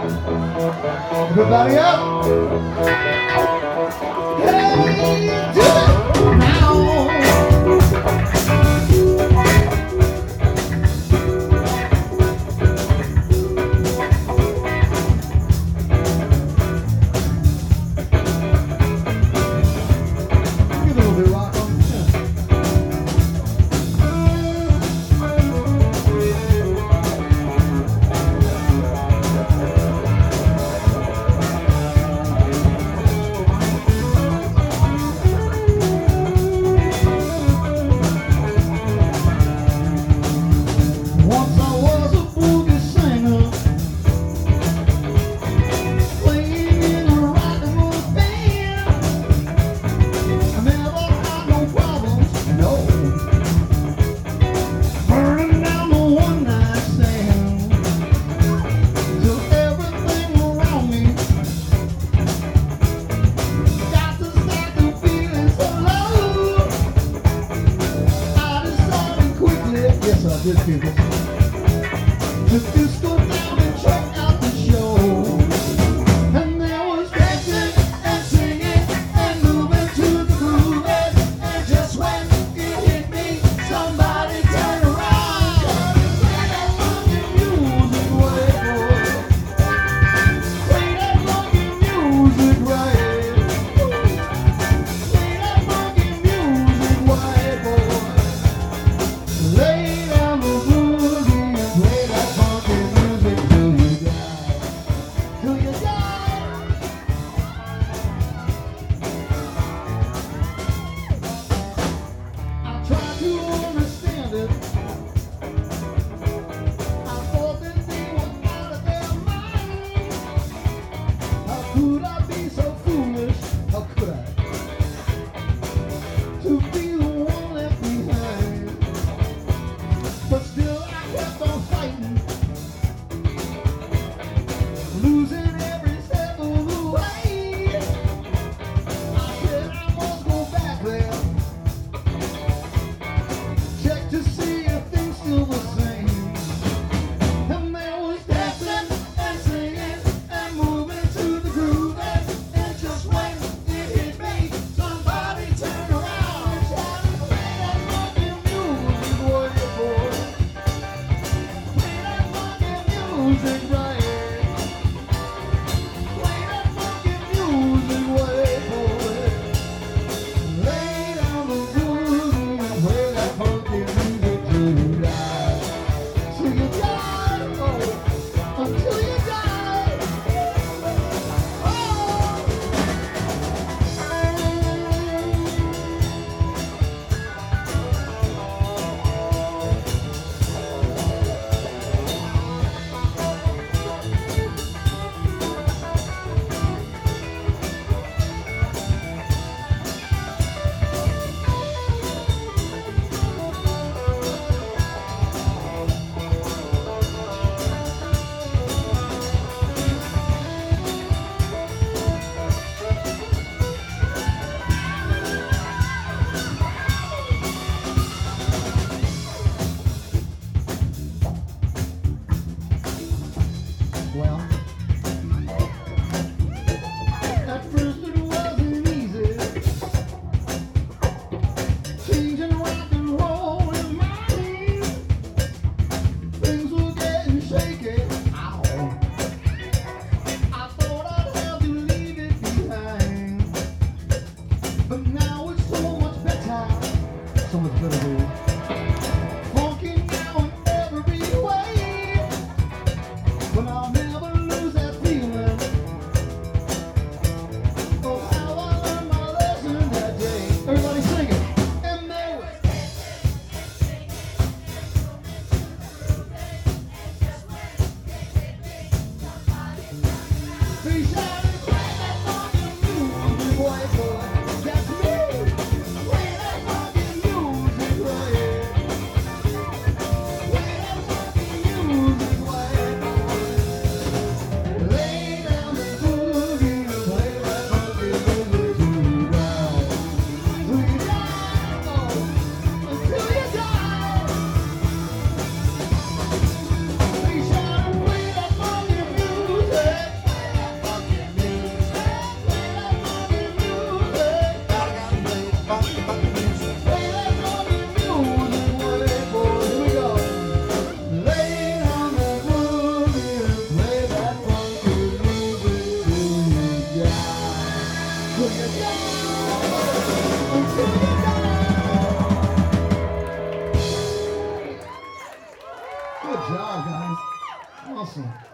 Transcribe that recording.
Everybody up. Hey! I did this. Just to. put up losing right. little Good job, guys. Awesome.